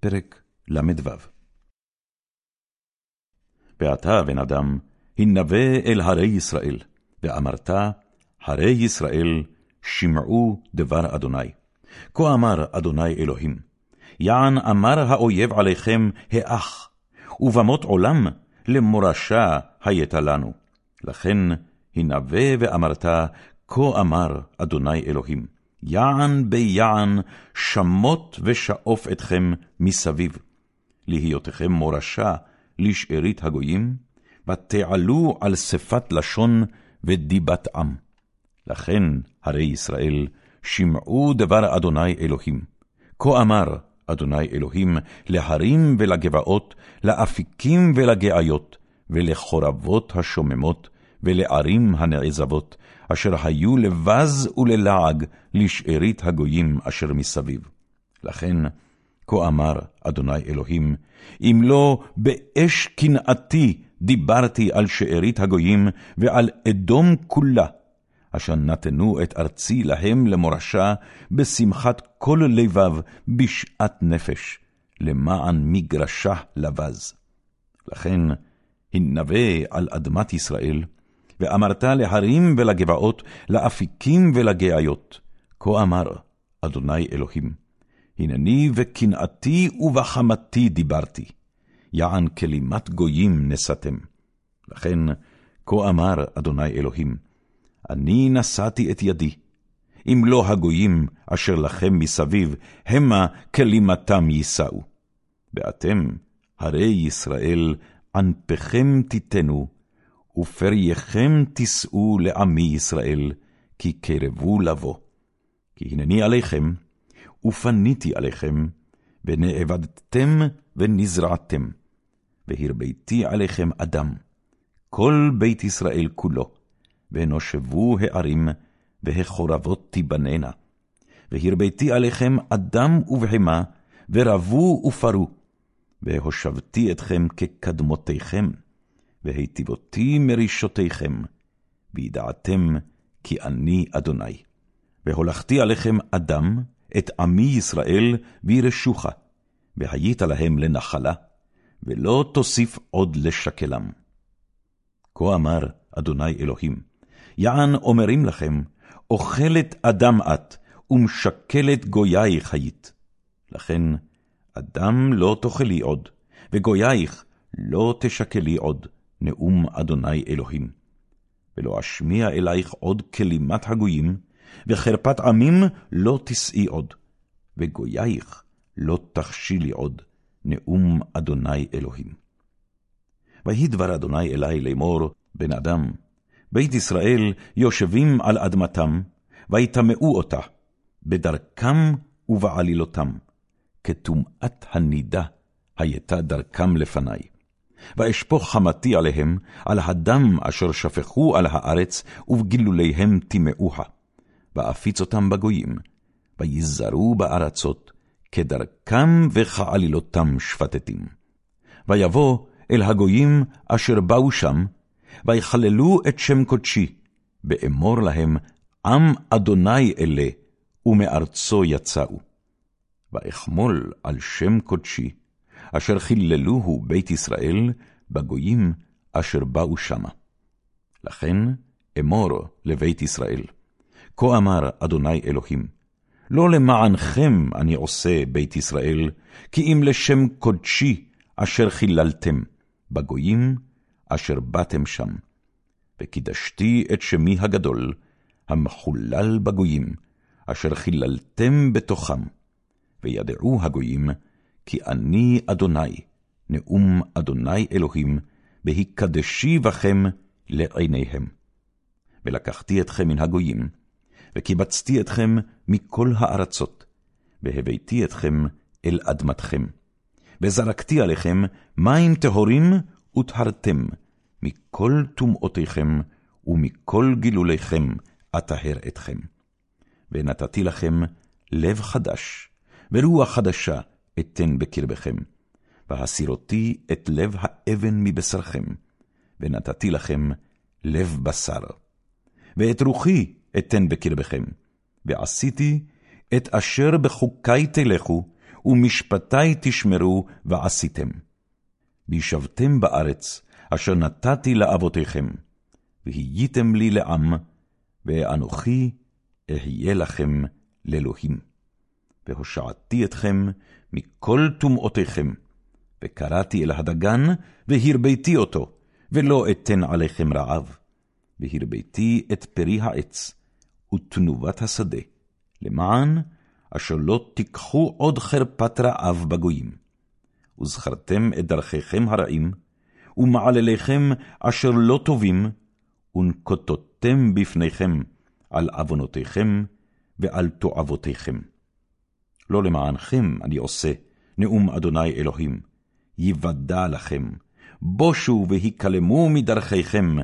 פרק ל"ו ואתה, בן אדם, הנבא אל הרי ישראל, ואמרת, הרי ישראל, שמעו דבר אדוני. כה אמר אדוני אלוהים, יען אמר האויב עליכם, האח, ובמות עולם למורשה הייתה לנו. לכן הנבא ואמרת, כה אמר אדוני אלוהים, יען ביען שמות ושאוף אתכם מסביב, להיותכם מורשה לשארית הגויים, ותעלו על שפת לשון ודיבת עם. לכן, הרי ישראל, שמעו דבר אדוני אלוהים. כה אמר אדוני אלוהים להרים ולגבעות, לאפיקים ולגאיות, ולחורבות השוממות, ולערים הנעזבות, אשר היו לבז וללעג לשארית הגויים אשר מסביב. לכן, כה אמר אדוני אלוהים, אם לא באש קנאתי דיברתי על שארית הגויים ועל אדום כולה, אשר נתנו את ארצי להם למורשה, בשמחת כל לבב, בשאט נפש, למען מגרשה לבז. לכן, הנבא על אדמת ישראל, ואמרת להרים ולגבעות, לאפיקים ולגאיות. כה אמר אדוני אלוהים, הנני וקנאתי ובחמתי דיברתי, יען כלימת גויים נשאתם. לכן, כה אמר אדוני אלוהים, אני נשאתי את ידי, אם לא הגויים אשר לכם מסביב, המה כלימתם יישאו. ואתם, הרי ישראל, ענפכם תיתנו, ופרייכם תישאו לעמי ישראל, כי קרבו לבוא. כי הנני עליכם, ופניתי עליכם, ונאבדתם ונזרעתם, והרביתי עליכם אדם, כל בית ישראל כולו, ונושבו הערים, והחורבות תיבננה. והרביתי עליכם אדם ובהמה, ורבו ופרו, והושבתי אתכם כקדמותיכם, והיטיבותי מרישותיכם, וידעתם כי אני אדוני. והולכתי עליכם אדם, את עמי ישראל, וירשוכה, והיית להם לנחלה, ולא תוסיף עוד לשקלם. כה אמר אדוני אלוהים, יען אומרים לכם, אוכלת אדם את, ומשקלת גוייך היית. לכן, אדם לא תאכלי עוד, וגוייך לא תשקלי עוד, נאום אדוני אלוהים. ולא אשמיע אלייך עוד כלימת הגויים, וחרפת עמים לא תשאי עוד, וגוייך לא תכשילי עוד, נאום אדוני אלוהים. ויהי דבר אדוני אלי לאמור, בן אדם, בית ישראל יושבים על אדמתם, ויטמאו אותה, בדרכם ובעלילותם, כטומאת הנידה הייתה דרכם לפניי. ואשפוך חמתי עליהם, על הדם אשר שפכו על הארץ, ובגילוליהם טימאוה. ואפיץ אותם בגויים, ויזרו בארצות, כדרכם וכעלילותם שפטתים. ויבוא אל הגויים אשר באו שם, ויחללו את שם קודשי, באמור להם, עם אדוני אלה, ומארצו יצאו. ואחמול על שם קודשי, אשר חיללוהו בית ישראל בגויים אשר באו שמה. לכן אמור לבית ישראל, כה אמר אדוני אלוהים, לא למענכם אני עושה בית ישראל, כי אם לשם קודשי אשר חיללתם בגויים אשר באתם שם. וקידשתי את שמי הגדול, המחולל בגויים, אשר חיללתם בתוכם. וידעו הגויים, כי אני אדוני, נאום אדוני אלוהים, בהיקדשי בכם לעיניהם. ולקחתי אתכם מן הגויים, וקיבצתי אתכם מכל הארצות, והבאתי אתכם אל אדמתכם. וזרקתי עליכם מים טהורים וטהרתם, מכל טומאותיכם ומכל גילוליכם אטהר אתכם. ונתתי לכם לב חדש, ורוח חדשה אתן בקרבכם, והסירותי את לב האבן מבשרכם, ונתתי לכם לב בשר. ואת רוחי אתן בקרבכם, ועשיתי את אשר בחוקי תלכו, ומשפטי תשמרו ועשיתם. וישבתם בארץ, אשר נתתי לאבותיכם, והייתם לי לעם, ואנוכי אהיה לכם לאלוהים. והושעתי אתכם מכל טומאותיכם, וקראתי אל הדגן, והרביתי אותו, ולא אתן עליכם רעב. והרביתי את פרי העץ, ותנובת השדה, למען אשר לא תיקחו עוד חרפת רעב בגויים. וזכרתם את דרכיכם הרעים, ומעלליכם אשר לא טובים, ונקוטותם בפניכם על עוונותיכם ועל תועבותיכם. לא למענכם אני עושה, נאום אדוני אלוהים, יוודע לכם, בושו והיכלמו מדרכיכם,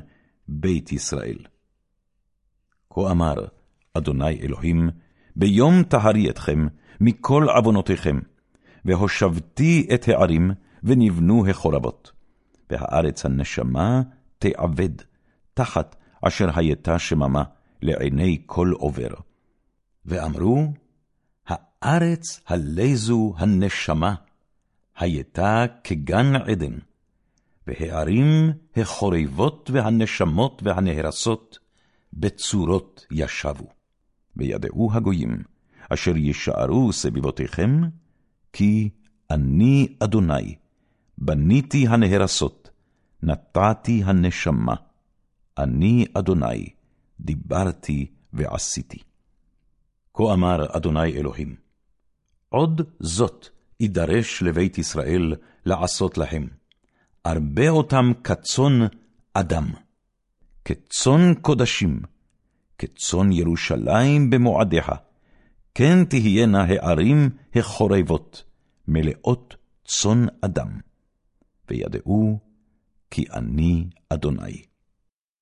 בית ישראל. כה אמר אדוני אלוהים, ביום טהרי אתכם מכל עוונותיכם, והושבתי את הערים, ונבנו החורבות. והארץ הנשמה תעבד, תחת אשר הייתה שממה לעיני כל עובר. ואמרו, הארץ הלזו הנשמה, הייתה כגן עדן, והערים החורבות והנשמות והנהרסות, בצורות ישבו. וידעו הגויים, אשר יישארו סביבותיכם, כי אני אדוני, בניתי הנהרסות, נטעתי הנשמה, אני אדוני, דיברתי ועשיתי. כה אמר אדוני אלוהים, עוד זאת יידרש לבית ישראל לעשות להם, ארבה אותם כצאן אדם, כצאן קודשים, כצאן ירושלים במועדיה, כן תהיינה הערים החורבות, מלאות צאן אדם. וידעו כי אני אדוני.